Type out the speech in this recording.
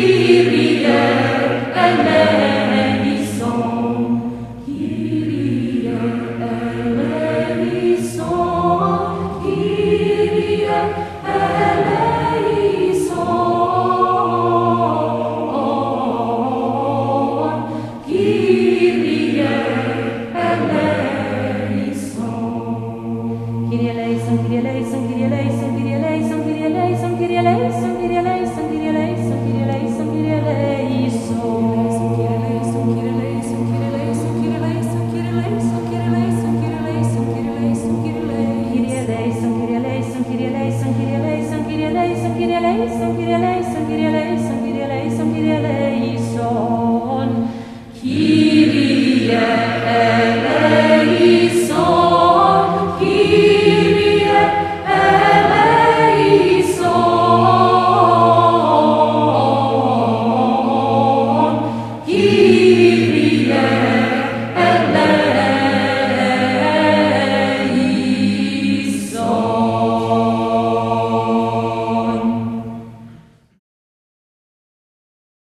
Kyrie eleison, Kyrie eleison, Kyrie eleison, Kyrie eleison, Kyrie eleison. Kyrie eleison, Kyrie eleison.